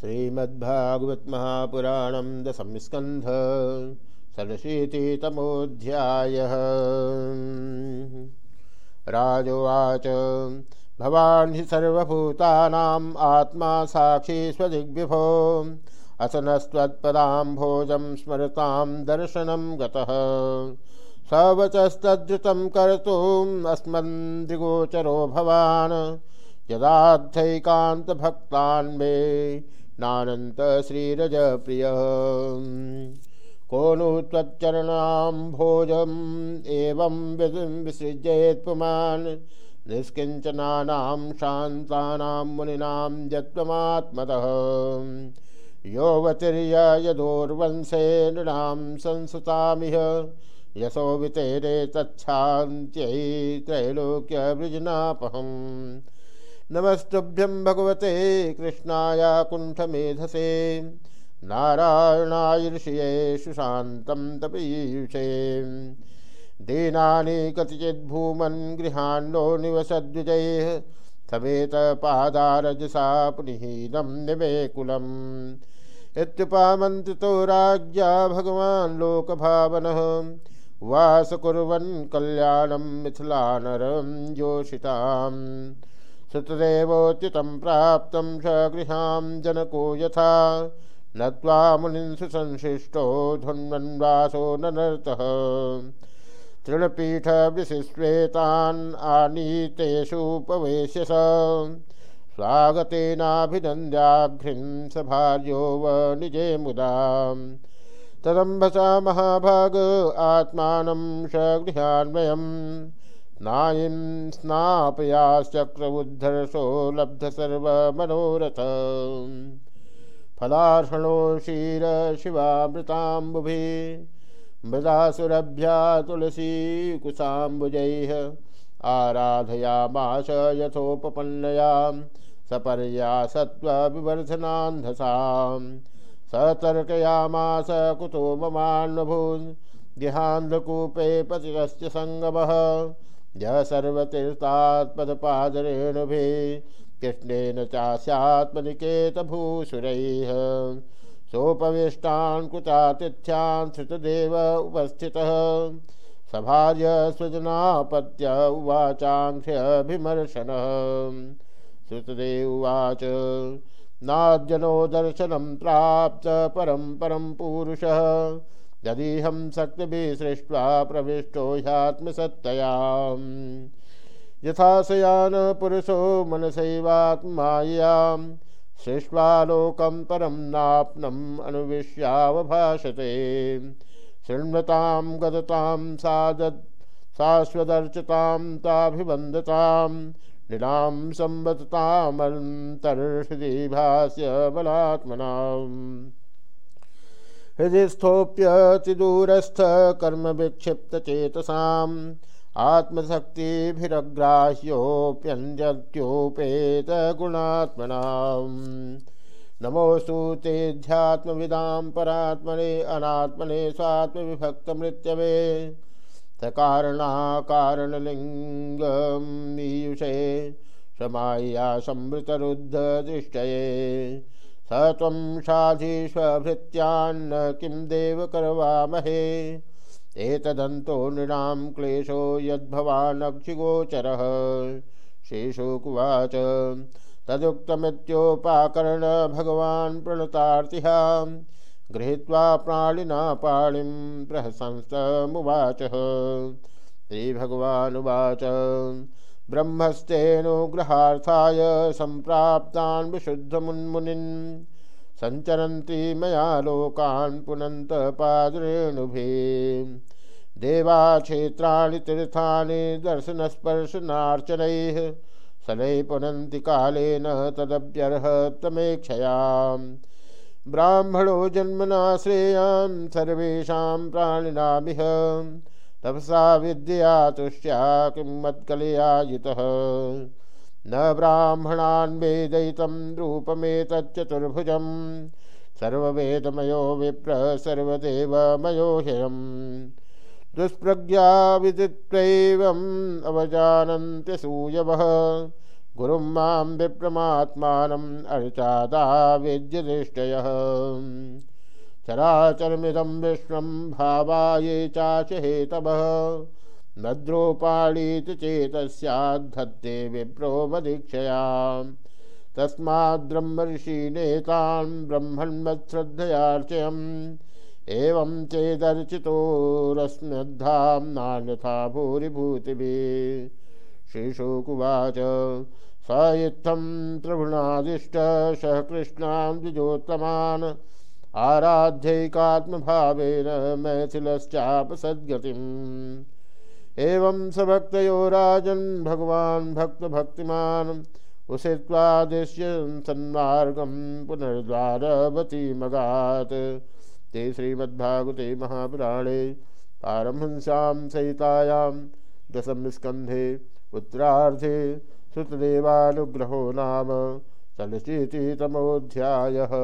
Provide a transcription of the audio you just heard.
श्रीमद्भागवत महापुराणम दशम स्कंध षडशीतितमोऽध्याय। राजोवाच, भवान् हि सर्वभूतानाम् आत्मा साक्षी स्वदिग्विभो असनस्त्वत्पदाम्भोजं स्मरतां दर्शनं गतः। सवचस्तद्रुतं कर्तुम् अस्मन्द्रिगोचरो भवान् यदार्थैकान्तभक्तान् मे नानन्त श्रीरजप्रिय। को नु त्वच्चरणाम्भोजम् एवं विसृजेत् पुमान्। निष्किञ्चनानां शान्तानां मुनीनां यत्त्वमात्मतः योऽवतिर्य यदोर्वंशे नृणां यशो वितेरे तच्छान्त्यै नमस्तुभ्यं भगवते कृष्णाय कुण्ठमेधसे। नारायणाय ऋषियेषु शान्तं तपीयुषे। दीनानि कतिचिद्भूमन् गृहाण्डो निवसद्विजैः समेतपादारजसा पुनिहीनं निवेकुलम्। इत्युपामन्त्रितो राज्ञा भगवान् लोकभावनः। वास कल्याणं मिथिलानरं योषिताम्। श्रुतदेवोच्युतं प्राप्तं स गृहां जनको यथा। नत्वा मुनिंसु संशिष्टो धुन्वन्वासो ननर्तः तृणपीठविशिश्वेतान् आनीतेषुपवेश्य स स्वागतेनाभिनन्द्याघ्रिं स भार्यो व निजे मुदा। तदम्भसा महाभाग आत्मानं स गृहान्वयम् नायीं स्नापयाश्चक्रमुद्धर्षो लब्धसर्वमनोरथ। फलार्षणो क्षीरशिवामृताम्बुभि, मृदासुरभ्या तुलसीकुशाम्बुजैः, आराधयामाश यथोपपन्नयां, सपर्या सत्त्वविवर्धनान्धसां सतर्कयामास कुतो ममान्वभून्, गृहान्धकूपे पतितस्य सङ्गमः य सर्वतीर्थात्मदपादरेणुभिः कृष्णेन चास्यात्मनिकेतभूसुरैः सोपविष्टान् कुचातिथ्यान् श्रुतदेव उपस्थितः सभार्य स्वजनापत्य उवाचाङ्घ्र्यभिमर्शनः श्रुतदेव उवाच नाद्यनो दर्शनं प्राप्त परं परं पुरुषः यदीहं शक्तिभिः सृष्ट्वा प्रविष्टो ह्यात्मसत्तयाम्। यथा शयान पुरुषो मनसैवात्मायां सृष्ट्वा लोकं परं नाप्नम् अनुविश्यावभाषते शृण्वतां, गदतां, सादत् शाश्वदर्चतां ताभिवन्दतां निलां संवदतामन्तर्हृदि भास्य बलात्मनाम् हृदय स्थोप्यतिदूरस्थ कर्म विक्षिप्त चेतसाम। आत्मशक्तिभिरग्राह्योप्यन्यत्योपेत गुणात्मना नमोऽस्तु तेऽध्यात्मविदां परात्मने अनात्मने स्वात्मविभक्तमृत्यवे। सकारणाकारणलिङ्गमीयुषे समाय्या संवृतरुद्धदृष्टये स त्वं साधीष्वभृत्यान्न किं देव करवामहे? एतदन्तो नृणां क्लेशो यद्भवानक्षिगोचरः। शेषोकुवाच तदुक्तमित्योपाकर्ण भगवान् प्रणतार्तिहा। गृहीत्वा प्राणिना पाणिं प्रहसंस्तमुवाचः। श्रीभगवानुवाच ब्रह्मस्तेनुग्रहार्थाय सम्प्राप्तान् विशुद्धमुन्मुनिन् सञ्चरन्ति मया लोकान् पुनन्तपादरेणुभिः देवाक्षेत्राणि तीर्थानि दर्शनस्पर्शनार्चनैः शनैः पुनन्ति कालेन तदप्यर्हतमेक्षयाम् ब्राह्मणो जन्मना श्रेयान् सर्वेषां प्राणिनामिह। तपसा विद्या तुष्या किं मत्कलयायुतः न ब्राह्मणान् वेदयितं रूपमेतच्चतुर्भुजं। सर्ववेदमयो विप्र, सर्वदेवमयो ह्ययम् दुष्प्रज्ञा विदित्वैवम् अवजानन्त्यसूयवः गुरुं माँ विप्रमात्मानम् अर्चादा विद्यदृष्टयः चराचरमिदं विश्वं भावाये चाच हेतवः नद्रोपाणीति चेतस्याद्धत्ते विप्रो मदीक्षया। तस्माद्ब्रह्मर्षि नेतान् ब्रह्मण्मत्श्रद्धयार्चयम् एवं चेदर्चितोरस्म्यद्धाम्नान्यथा भूरिभूतिभिः। श्रीशुकुवाच, स इत्थं त्रिभुणादिष्ट सह कृष्णां द्विजोत्तमान्। आराध्यैकात्मभावेन मैथिलश्चापसद्गतिम्। एवं स भक्तयो राजन् भगवान् भक्तभक्तिमान् उषित्वादिश्य सन्मार्गं पुनर्द्वारवती मगात् ते श्रीमद्भागवते महापुराणे पारमहंस्यां सहितायां दशमस्कन्धे उत्तरार्धे श्रुतदेवानुग्रहो नाम षडशीतितमोऽध्यायः